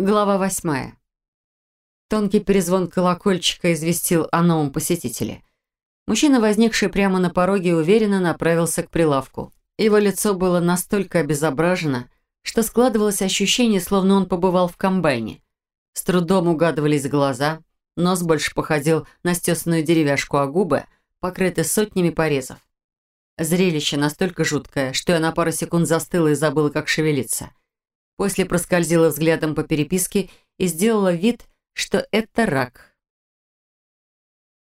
Глава восьмая. Тонкий перезвон колокольчика известил о новом посетителе. Мужчина, возникший прямо на пороге, уверенно направился к прилавку. Его лицо было настолько обезображено, что складывалось ощущение, словно он побывал в комбайне. С трудом угадывались глаза, нос больше походил на стесанную деревяшку, а губы покрыты сотнями порезов. Зрелище настолько жуткое, что я на пару секунд застыла и забыла, как шевелиться. После проскользила взглядом по переписке и сделала вид, что это рак.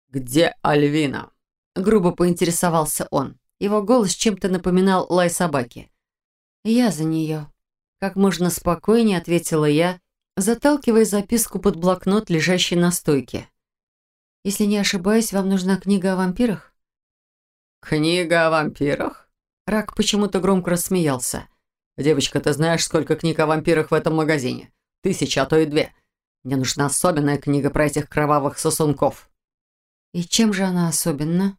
«Где Альвина?» Грубо поинтересовался он. Его голос чем-то напоминал лай собаки. «Я за нее». Как можно спокойнее ответила я, заталкивая записку под блокнот, лежащий на стойке. «Если не ошибаюсь, вам нужна книга о вампирах?» «Книга о вампирах?» Рак почему-то громко рассмеялся. «Девочка, ты знаешь, сколько книг о вампирах в этом магазине? Тысяча, а то и две. Мне нужна особенная книга про этих кровавых сосунков». «И чем же она особенна?»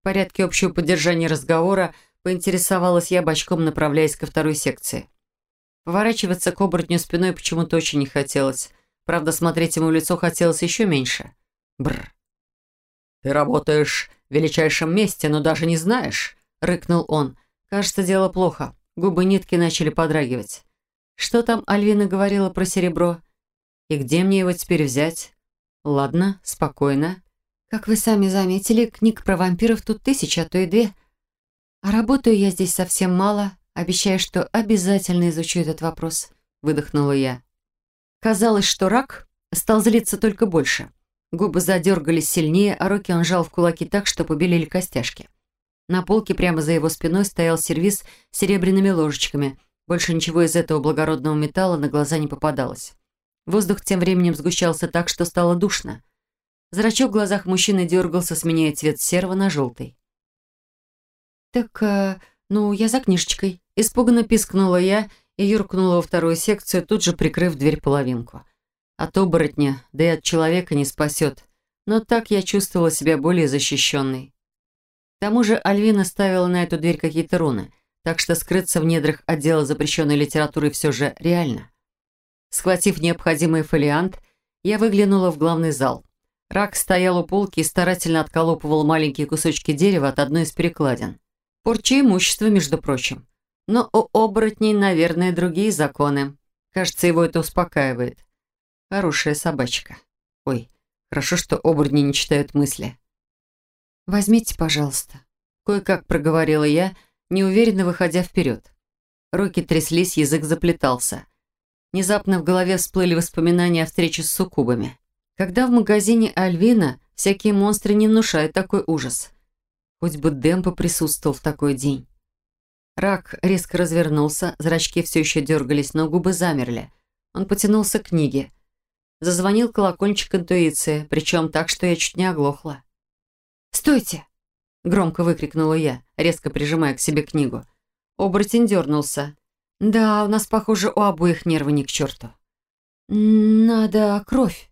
В порядке общего поддержания разговора поинтересовалась я, бочком направляясь ко второй секции. Поворачиваться к оборотню спиной почему-то очень не хотелось. Правда, смотреть ему в лицо хотелось еще меньше. Бррр. «Ты работаешь в величайшем месте, но даже не знаешь», — рыкнул он. «Кажется, дело плохо. Губы нитки начали подрагивать. Что там Альвина говорила про серебро? И где мне его теперь взять? Ладно, спокойно. Как вы сами заметили, книг про вампиров тут тысяча, а то и две. А работаю я здесь совсем мало. Обещаю, что обязательно изучу этот вопрос. Выдохнула я. Казалось, что рак стал злиться только больше. Губы задергались сильнее, а руки он жал в кулаки так, что побелели костяшки. На полке прямо за его спиной стоял сервиз с серебряными ложечками. Больше ничего из этого благородного металла на глаза не попадалось. Воздух тем временем сгущался так, что стало душно. Зрачок в глазах мужчины дергался, сменяя цвет серого на желтый. «Так, э, ну, я за книжечкой». Испуганно пискнула я и юркнула во вторую секцию, тут же прикрыв дверь половинку. От оборотня, да и от человека не спасет. Но так я чувствовала себя более защищенной. К тому же Альвина ставила на эту дверь какие-то руны, так что скрыться в недрах отдела запрещенной литературы все же реально. Схватив необходимый фолиант, я выглянула в главный зал. Рак стоял у полки и старательно отколупывал маленькие кусочки дерева от одной из перекладин. Порча имущества, между прочим. Но у оборотней, наверное, другие законы. Кажется, его это успокаивает. Хорошая собачка. Ой, хорошо, что оборотни не читают мысли. «Возьмите, пожалуйста», — кое-как проговорила я, неуверенно выходя вперед. Руки тряслись, язык заплетался. Внезапно в голове всплыли воспоминания о встрече с суккубами. Когда в магазине Альвина всякие монстры не внушают такой ужас. Хоть бы Демпа присутствовал в такой день. Рак резко развернулся, зрачки все еще дергались, но губы замерли. Он потянулся к книге. Зазвонил колокольчик интуиции, причем так, что я чуть не оглохла. «Стойте!» — громко выкрикнула я, резко прижимая к себе книгу. Оборотень дернулся. «Да, у нас, похоже, у обоих нервы не к черту». «Надо кровь».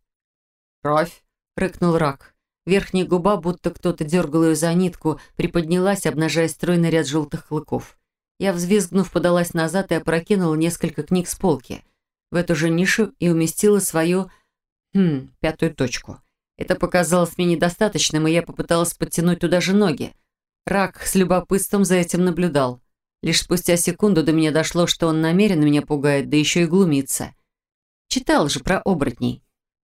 «Кровь?» — рыкнул рак. Верхняя губа, будто кто-то дергал ее за нитку, приподнялась, обнажая стройный ряд желтых клыков. Я, взвизгнув, подалась назад и опрокинула несколько книг с полки. В эту же нишу и уместила свою... Хм, пятую точку. Это показалось мне недостаточным, и я попыталась подтянуть туда же ноги. Рак с любопытством за этим наблюдал. Лишь спустя секунду до меня дошло, что он намеренно меня пугает, да еще и глумится. Читал же про оборотней.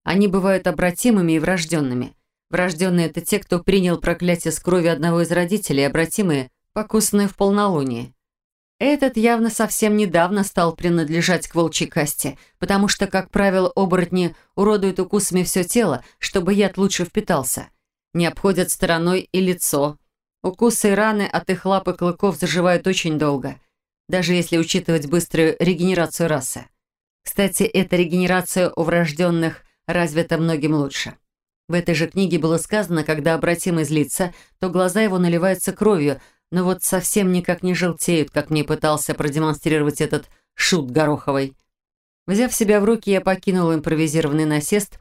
Они бывают обратимыми и врожденными. Врожденные – это те, кто принял проклятие с крови одного из родителей, обратимые – покусанные в полнолуние. Этот явно совсем недавно стал принадлежать к волчьей касте, потому что, как правило, оборотни уродуют укусами все тело, чтобы яд лучше впитался. Не обходят стороной и лицо. Укусы и раны от их лап и клыков заживают очень долго, даже если учитывать быструю регенерацию расы. Кстати, эта регенерация у врожденных развита многим лучше. В этой же книге было сказано, когда обратимый злится, то глаза его наливаются кровью, но вот совсем никак не желтеют, как мне пытался продемонстрировать этот шут Гороховой. Взяв себя в руки, я покинула импровизированный насест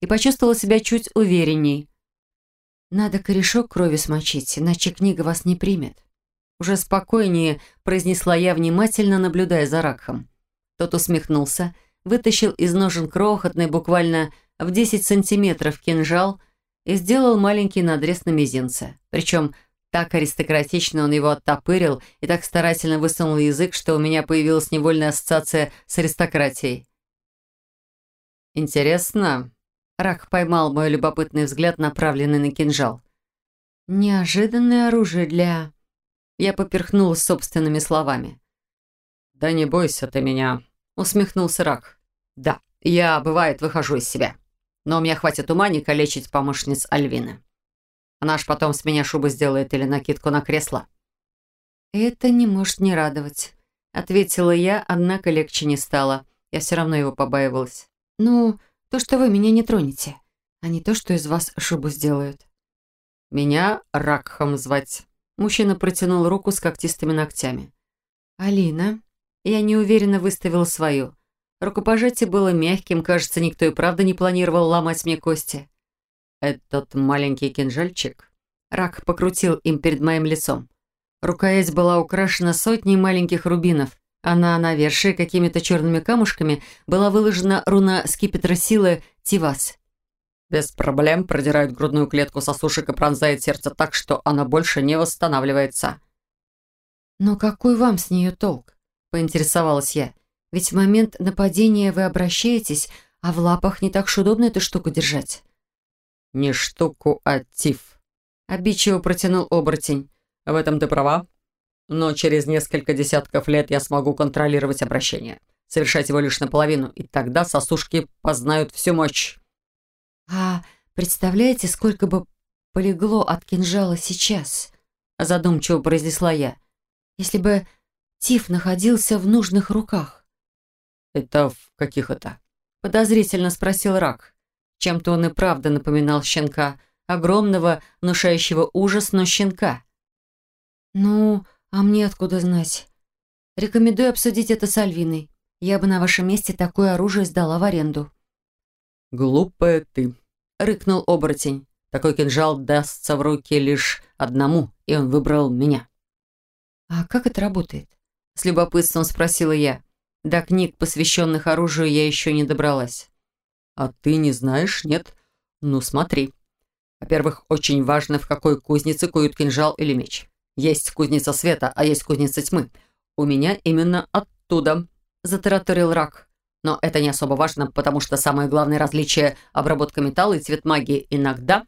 и почувствовала себя чуть уверенней. «Надо корешок крови смочить, иначе книга вас не примет». Уже спокойнее произнесла я, внимательно наблюдая за Ракхом. Тот усмехнулся, вытащил из ножен крохотный, буквально в 10 сантиметров кинжал и сделал маленький надрез на мизинце. Причем так аристократично он его оттопырил и так старательно высунул язык, что у меня появилась невольная ассоциация с аристократией. «Интересно». Рак поймал мой любопытный взгляд, направленный на кинжал. «Неожиданное оружие для...» Я поперхнулась собственными словами. «Да не бойся ты меня», — усмехнулся Рак. «Да, я, бывает, выхожу из себя. Но у меня хватит ума не калечить помощниц Альвины. Она ж потом с меня шубу сделает или накидку на кресло». «Это не может не радовать», — ответила я, однако легче не стало. Я все равно его побаивалась. «Ну, то, что вы меня не тронете, а не то, что из вас шубу сделают». «Меня Ракхом звать». Мужчина протянул руку с когтистыми ногтями. «Алина?» Я неуверенно выставила свою. Рукопожатие было мягким, кажется, никто и правда не планировал ломать мне кости. «Этот маленький кинжальчик?» Рак покрутил им перед моим лицом. Рукоять была украшена сотней маленьких рубинов, а на навершие какими-то черными камушками была выложена руна скипетра силы Тивас. Без проблем продирает грудную клетку сосушек и пронзает сердце так, что она больше не восстанавливается. «Но какой вам с нее толк?» — поинтересовалась я. «Ведь в момент нападения вы обращаетесь, а в лапах не так уж удобно эту штуку держать». «Не штуку, а тиф», — обидчиво протянул оборотень. «В этом ты права. Но через несколько десятков лет я смогу контролировать обращение, совершать его лишь наполовину, и тогда сосушки познают всю мощь». «А представляете, сколько бы полегло от кинжала сейчас?» задумчиво произнесла я. «Если бы Тиф находился в нужных руках. «Это в каких это?» — подозрительно спросил Рак. Чем-то он и правда напоминал щенка, огромного, внушающего ужас, но щенка. «Ну, а мне откуда знать? Рекомендую обсудить это с Альвиной. Я бы на вашем месте такое оружие сдала в аренду». «Глупая ты», — рыкнул оборотень. «Такой кинжал дастся в руки лишь одному, и он выбрал меня». «А как это работает?» С любопытством спросила я. До книг, посвященных оружию, я еще не добралась. «А ты не знаешь, нет? Ну, смотри. Во-первых, очень важно, в какой кузнице куют кинжал или меч. Есть кузница света, а есть кузница тьмы. У меня именно оттуда», — затараторил рак. Но это не особо важно, потому что самое главное различие — обработка металла и цвет магии иногда,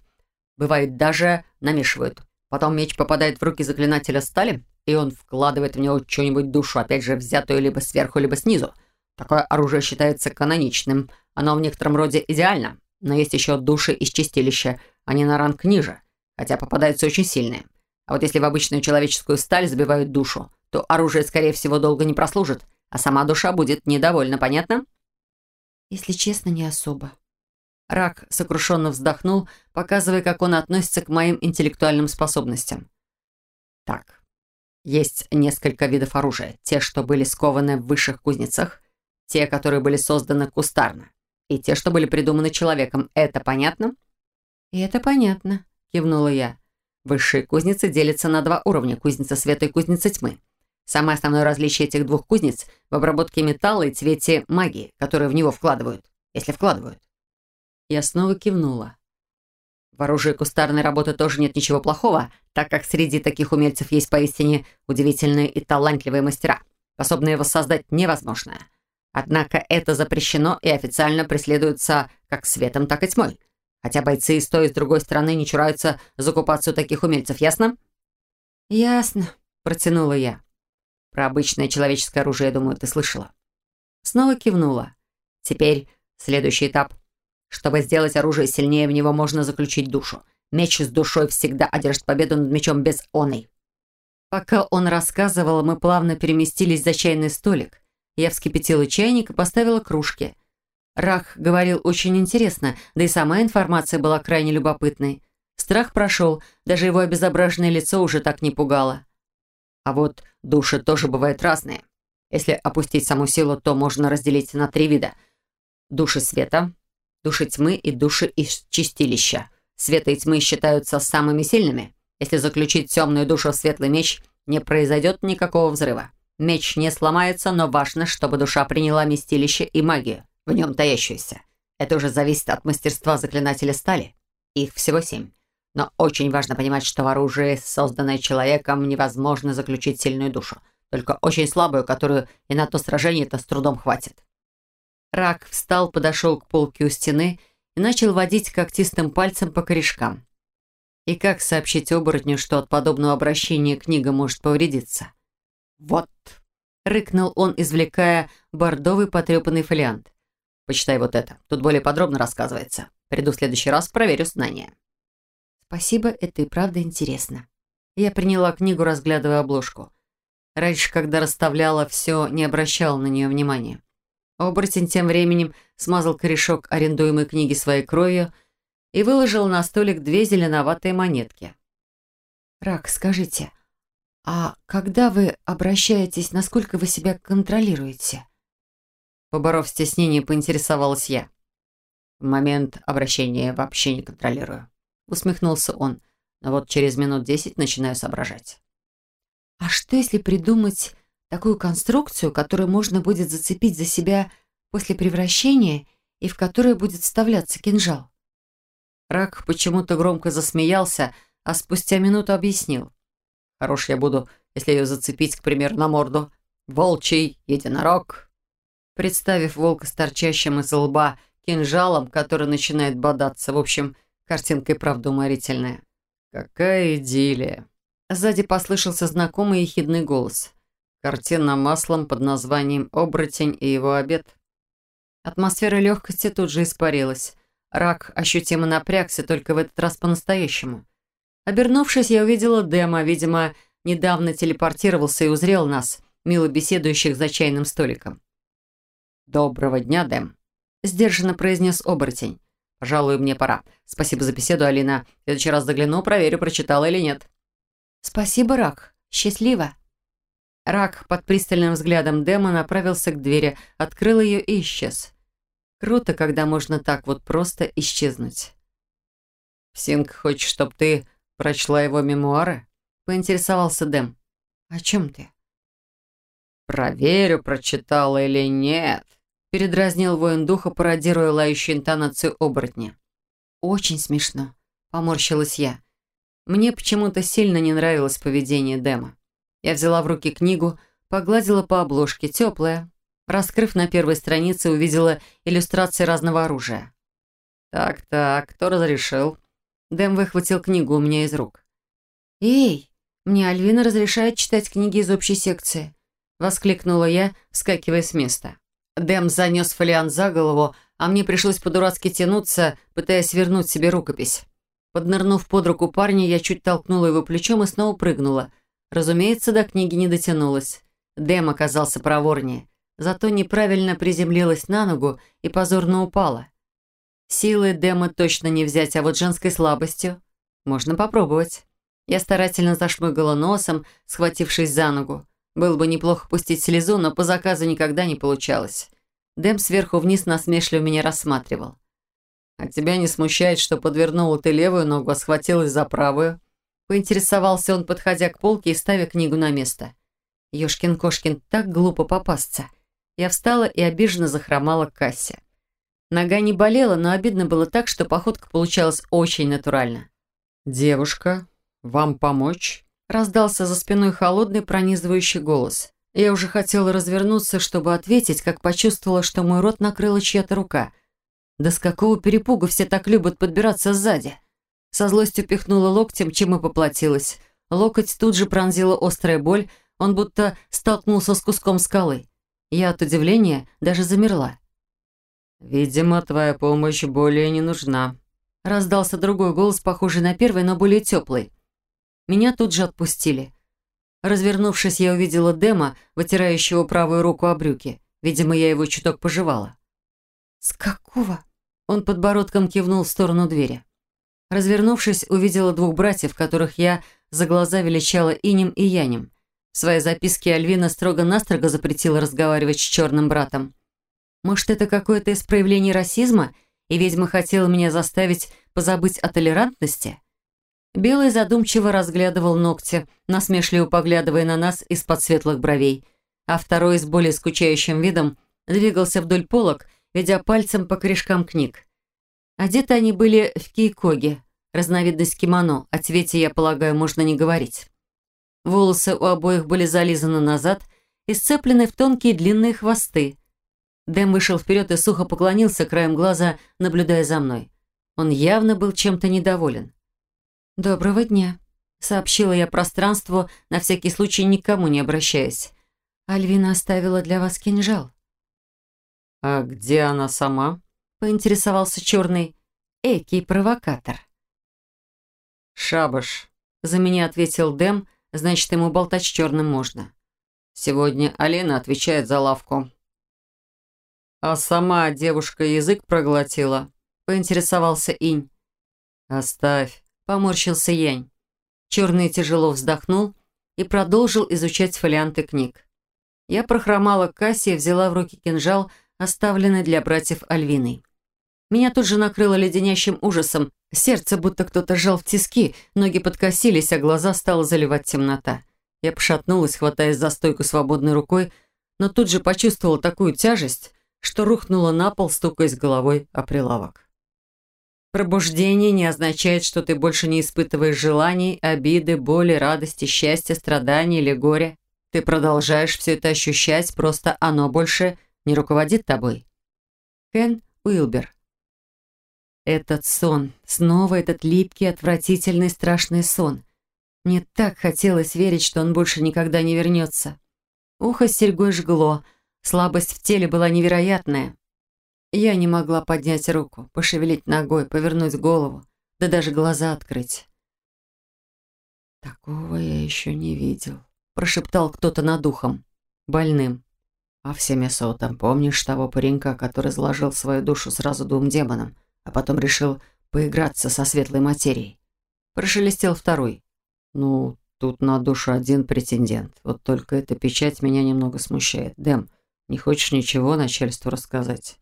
бывает, даже намешивают. Потом меч попадает в руки заклинателя стали, и он вкладывает в него что-нибудь душу, опять же, взятую либо сверху, либо снизу. Такое оружие считается каноничным. Оно в некотором роде идеально, но есть еще души из чистилища, они на ранг ниже, хотя попадаются очень сильные. А вот если в обычную человеческую сталь забивают душу, то оружие, скорее всего, долго не прослужит, а сама душа будет недовольна, понятно? Если честно, не особо. Рак сокрушенно вздохнул, показывая, как он относится к моим интеллектуальным способностям. Так, есть несколько видов оружия. Те, что были скованы в высших кузницах, те, которые были созданы кустарно, и те, что были придуманы человеком. Это понятно? И это понятно, кивнула я. Высшие кузницы делятся на два уровня – кузница света и кузница тьмы. Самое основное различие этих двух кузнец в обработке металла и цвете магии, которую в него вкладывают, если вкладывают. Я снова кивнула. В оружии кустарной работы тоже нет ничего плохого, так как среди таких умельцев есть поистине удивительные и талантливые мастера, способные воссоздать невозможное. Однако это запрещено и официально преследуется как светом, так и тьмой. Хотя бойцы и с той, и с другой стороны не чураются закупаться у таких умельцев, ясно? «Ясно», — протянула я. Про обычное человеческое оружие, я думаю, ты слышала. Снова кивнула. Теперь следующий этап. Чтобы сделать оружие сильнее, в него можно заключить душу. Меч с душой всегда одержит победу над мечом без оной. Пока он рассказывал, мы плавно переместились за чайный столик. Я вскипятила чайник и поставила кружки. Рах говорил очень интересно, да и сама информация была крайне любопытной. Страх прошел, даже его обезображенное лицо уже так не пугало. А вот души тоже бывают разные. Если опустить саму силу, то можно разделить на три вида. Души света, души тьмы и души из чистилища. Света и тьмы считаются самыми сильными. Если заключить темную душу в светлый меч, не произойдет никакого взрыва. Меч не сломается, но важно, чтобы душа приняла местилище и магию, в нем таящуюся. Это уже зависит от мастерства заклинателя стали. Их всего семь. Но очень важно понимать, что в оружии, созданное человеком, невозможно заключить сильную душу. Только очень слабую, которую и на то сражение-то с трудом хватит. Рак встал, подошел к полке у стены и начал водить когтистым пальцем по корешкам. И как сообщить оборотню, что от подобного обращения книга может повредиться? «Вот», — рыкнул он, извлекая бордовый потрепанный фолиант. «Почитай вот это. Тут более подробно рассказывается. Приду в следующий раз, проверю знания». «Спасибо, это и правда интересно». Я приняла книгу, разглядывая обложку. Раньше, когда расставляла все, не обращала на нее внимания. Оборотень тем временем смазал корешок арендуемой книги своей кровью и выложил на столик две зеленоватые монетки. «Рак, скажите, а когда вы обращаетесь, насколько вы себя контролируете?» Поборов стеснение, поинтересовалась я. В момент обращения вообще не контролирую. Усмехнулся он. Но вот через минут десять начинаю соображать. А что, если придумать такую конструкцию, которую можно будет зацепить за себя после превращения и в которую будет вставляться кинжал? Рак почему-то громко засмеялся, а спустя минуту объяснил. «Хорош я буду, если ее зацепить, к примеру, на морду. Волчий единорог». Представив волка с торчащим из лба кинжалом, который начинает бодаться, в общем, картинка и правда уморительная. «Какая идиллия!» Сзади послышался знакомый ехидный голос. Картина маслом под названием «Оборотень и его обед». Атмосфера легкости тут же испарилась. Рак ощутимо напрягся, только в этот раз по-настоящему. Обернувшись, я увидела Дэма, видимо, недавно телепортировался и узрел нас, мило беседующих за чайным столиком. «Доброго дня, Дэм», — сдержанно произнес оборотень. «Пожалуй, мне пора. Спасибо за беседу, Алина. В следующий раз загляну, проверю, прочитала или нет». «Спасибо, Рак. Счастливо». Рак под пристальным взглядом Дэма направился к двери, открыл ее и исчез. Круто, когда можно так вот просто исчезнуть. «Синг, хочешь, чтоб ты прочла его мемуары?» — поинтересовался Дэм. «О чем ты?» «Проверю, прочитала или нет», — передразнил воин духа, пародируя лающую интонацию оборотня. «Очень смешно», — поморщилась я. Мне почему-то сильно не нравилось поведение Дэма. Я взяла в руки книгу, погладила по обложке, теплая, Раскрыв на первой странице, увидела иллюстрации разного оружия. «Так-так, кто разрешил?» Дэм выхватил книгу у меня из рук. «Эй, мне Альвина разрешает читать книги из общей секции», воскликнула я, вскакивая с места. Дэм занес фолиант за голову, а мне пришлось по-дурацки тянуться, пытаясь вернуть себе рукопись. Поднырнув под руку парня, я чуть толкнула его плечом и снова прыгнула. Разумеется, до книги не дотянулась. Дэм оказался проворнее зато неправильно приземлилась на ногу и позорно упала. Силы Дэма точно не взять, а вот женской слабостью можно попробовать. Я старательно зашмыгала носом, схватившись за ногу. Было бы неплохо пустить слезу, но по заказу никогда не получалось. Дэм сверху вниз насмешливо меня рассматривал. «А тебя не смущает, что подвернула ты левую ногу, а схватилась за правую?» Поинтересовался он, подходя к полке и ставя книгу на место. Ёшкин-кошкин, так глупо попасться. Я встала и обиженно захромала к кассе. Нога не болела, но обидно было так, что походка получалась очень натурально. «Девушка, вам помочь?» Раздался за спиной холодный пронизывающий голос. Я уже хотела развернуться, чтобы ответить, как почувствовала, что мой рот накрыла чья-то рука. Да с какого перепуга все так любят подбираться сзади? Со злостью пихнула локтем, чем и поплатилась. Локоть тут же пронзила острая боль, он будто столкнулся с куском скалы. Я от удивления даже замерла. «Видимо, твоя помощь более не нужна», — раздался другой голос, похожий на первый, но более теплый. Меня тут же отпустили. Развернувшись, я увидела Дема, вытирающего правую руку о брюки. Видимо, я его чуток пожевала. «С какого?» Он подбородком кивнул в сторону двери. Развернувшись, увидела двух братьев, которых я за глаза величала Инем и Янем. В своей записке Альвина строго-настрого запретила разговаривать с черным братом. Может, это какое-то из проявлений расизма, и ведьма хотела меня заставить позабыть о толерантности? Белый задумчиво разглядывал ногти, насмешливо поглядывая на нас из-под светлых бровей. а второй с более скучающим видом двигался вдоль полок, ведя пальцем по корешкам книг. Одеты они были в кейкоге, разновидность кимоно, о цвете, я полагаю, можно не говорить. Волосы у обоих были зализаны назад и сцеплены в тонкие длинные хвосты. Дэм вышел вперед и сухо поклонился краем глаза, наблюдая за мной. Он явно был чем-то недоволен. «Доброго дня», — сообщила я пространству, на всякий случай никому не обращаясь. «Альвина оставила для вас кинжал». «А где она сама?» — поинтересовался черный. Экий провокатор. «Шабаш», — за меня ответил Дэм, значит, ему болтать с черным можно. «Сегодня Алина отвечает за лавку». «А сама девушка язык проглотила», — поинтересовался Инь. «Оставь», — поморщился Янь. Черный тяжело вздохнул и продолжил изучать фолианты книг. Я прохромала к кассе и взяла в руки кинжал, оставленный для братьев Альвиной. Меня тут же накрыло леденящим ужасом. Сердце будто кто-то сжал в тиски, ноги подкосились, а глаза стала заливать темнота. Я пошатнулась, хватаясь за стойку свободной рукой, но тут же почувствовала такую тяжесть, что рухнула на пол, стукаясь головой о прилавок. Пробуждение не означает, что ты больше не испытываешь желаний, обиды, боли, радости, счастья, страданий или горя. Ты продолжаешь все это ощущать, просто оно больше не руководит тобой. Кен Уилбер этот сон, снова этот липкий, отвратительный, страшный сон. Мне так хотелось верить, что он больше никогда не вернется. Ухо с серьгой жгло, слабость в теле была невероятная. Я не могла поднять руку, пошевелить ногой, повернуть голову, да даже глаза открыть. «Такого я еще не видел», — прошептал кто-то над ухом, больным. «А всеми сотом помнишь того паренька, который сложил свою душу сразу двум демонам?» а потом решил поиграться со светлой материей. Прошелестел второй. Ну, тут на душу один претендент. Вот только эта печать меня немного смущает. Дэм, не хочешь ничего начальству рассказать?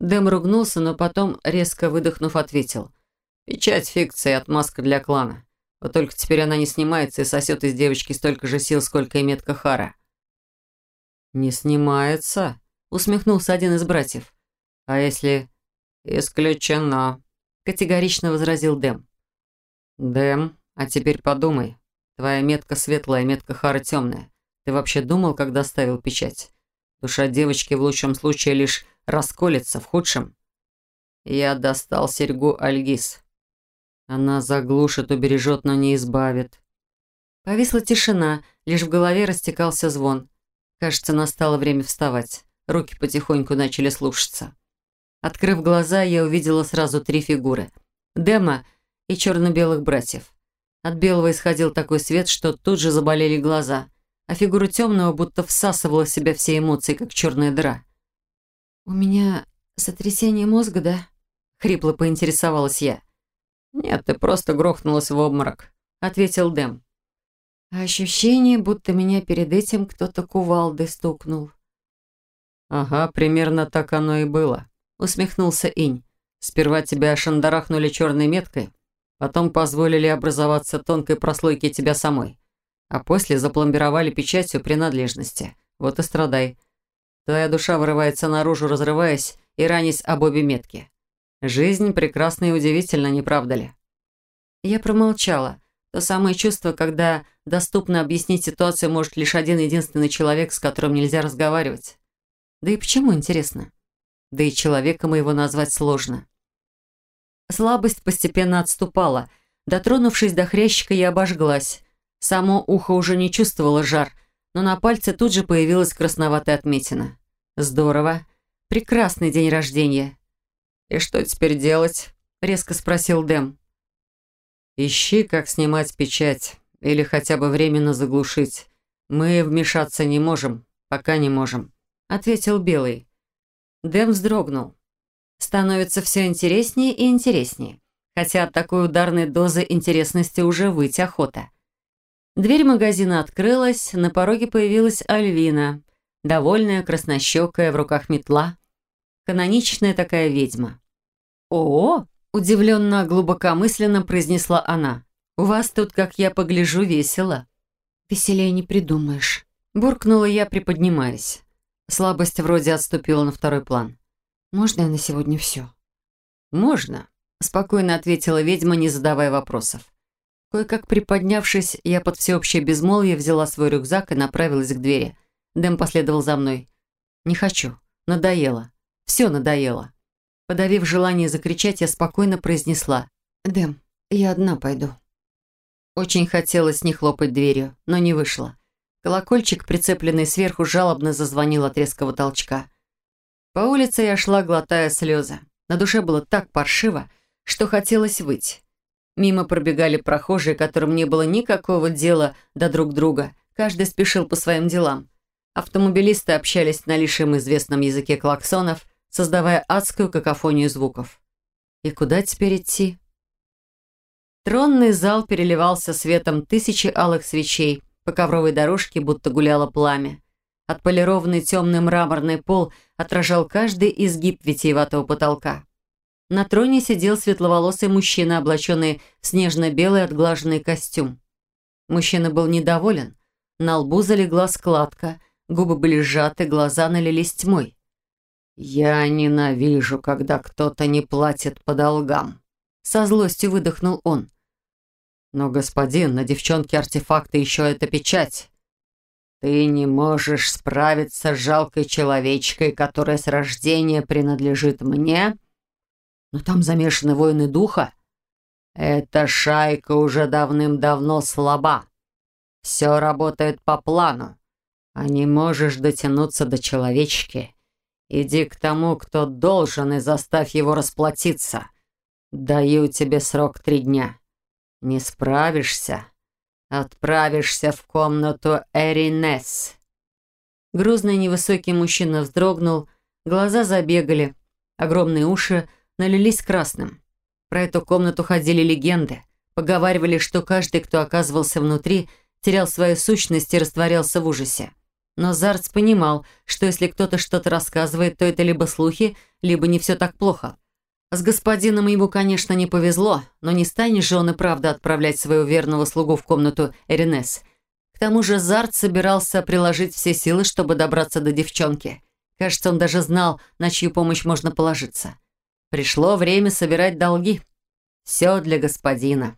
Дэм ругнулся, но потом, резко выдохнув, ответил. Печать фикции, отмазка для клана. Вот только теперь она не снимается и сосет из девочки столько же сил, сколько и метка Хара. «Не снимается?» — усмехнулся один из братьев. «А если «Исключено», — категорично возразил Дэм. «Дэм, а теперь подумай. Твоя метка светлая, метка Хара темная. Ты вообще думал, когда ставил печать? Душа девочки в лучшем случае лишь расколется, в худшем. Я достал серьгу Альгиз. Она заглушит, убережет, но не избавит». Повисла тишина, лишь в голове растекался звон. Кажется, настало время вставать. Руки потихоньку начали слушаться. Открыв глаза, я увидела сразу три фигуры. Дема и черно-белых братьев. От белого исходил такой свет, что тут же заболели глаза, а фигура темного будто всасывала в себя все эмоции, как черная дыра. «У меня сотрясение мозга, да?» — хрипло поинтересовалась я. «Нет, ты просто грохнулась в обморок», — ответил Дэм. Ощущение, будто меня перед этим кто-то кувалдой стукнул. «Ага, примерно так оно и было», усмехнулся Инь. «Сперва тебя шандарахнули черной меткой, потом позволили образоваться тонкой прослойке тебя самой, а после запломбировали печатью принадлежности. Вот и страдай. Твоя душа вырывается наружу, разрываясь и ранясь об обе метки. Жизнь прекрасна и удивительна, не правда ли?» Я промолчала. То самое чувство, когда доступно объяснить ситуацию может лишь один единственный человек, с которым нельзя разговаривать. Да и почему, интересно? да и человека моего назвать сложно. Слабость постепенно отступала. Дотронувшись до хрящика, я обожглась. Само ухо уже не чувствовало жар, но на пальце тут же появилась красноватая отметина. Здорово. Прекрасный день рождения. «И что теперь делать?» — резко спросил Дэм. «Ищи, как снимать печать, или хотя бы временно заглушить. Мы вмешаться не можем, пока не можем», — ответил Белый. Дэм вздрогнул. Становится все интереснее и интереснее. Хотя от такой ударной дозы интересности уже выть охота. Дверь магазина открылась, на пороге появилась Альвина. Довольная, краснощекая, в руках метла. Каноничная такая ведьма. «О!» – удивленно, глубокомысленно произнесла она. «У вас тут, как я погляжу, весело». «Веселее не придумаешь». Буркнула я, приподнимаясь. Слабость вроде отступила на второй план. «Можно я на сегодня все?» «Можно», — спокойно ответила ведьма, не задавая вопросов. Кое-как приподнявшись, я под всеобщее безмолвие взяла свой рюкзак и направилась к двери. Дэм последовал за мной. «Не хочу. Надоело. Все надоело». Подавив желание закричать, я спокойно произнесла. «Дэм, я одна пойду». Очень хотелось не хлопать дверью, но не вышло. Колокольчик, прицепленный сверху, жалобно зазвонил от резкого толчка. По улице я шла, глотая слезы. На душе было так паршиво, что хотелось выть. Мимо пробегали прохожие, которым не было никакого дела до друг друга. Каждый спешил по своим делам. Автомобилисты общались на лишь известном языке клаксонов, создавая адскую какофонию звуков. И куда теперь идти? Тронный зал переливался светом тысячи алых свечей, по ковровой дорожке будто гуляло пламя. Отполированный темный мраморный пол отражал каждый изгиб витиеватого потолка. На троне сидел светловолосый мужчина, облаченный в снежно-белый отглаженный костюм. Мужчина был недоволен. На лбу залегла складка, губы были сжаты, глаза налились тьмой. «Я ненавижу, когда кто-то не платит по долгам», — со злостью выдохнул он. «Но, господин, на девчонке артефакты еще это печать. Ты не можешь справиться с жалкой человечкой, которая с рождения принадлежит мне?» Но там замешаны воины духа. Эта шайка уже давным-давно слаба. Все работает по плану. А не можешь дотянуться до человечки. Иди к тому, кто должен, и заставь его расплатиться. Даю тебе срок три дня. Не справишься? Отправишься в комнату Эринес. Грузный невысокий мужчина вздрогнул, глаза забегали, огромные уши налились красным. Про эту комнату ходили легенды. Поговаривали, что каждый, кто оказывался внутри, терял свою сущность и растворялся в ужасе. Но Зарц понимал, что если кто-то что-то рассказывает, то это либо слухи, либо не все так плохо. С господином ему, конечно, не повезло, но не станет же он и правда отправлять своего верного слугу в комнату Эринес. К тому же Зарт собирался приложить все силы, чтобы добраться до девчонки. Кажется, он даже знал, на чью помощь можно положиться. Пришло время собирать долги. Все для господина.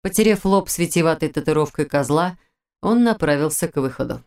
Потерев лоб с витиеватой татуировкой козла, он направился к выходу.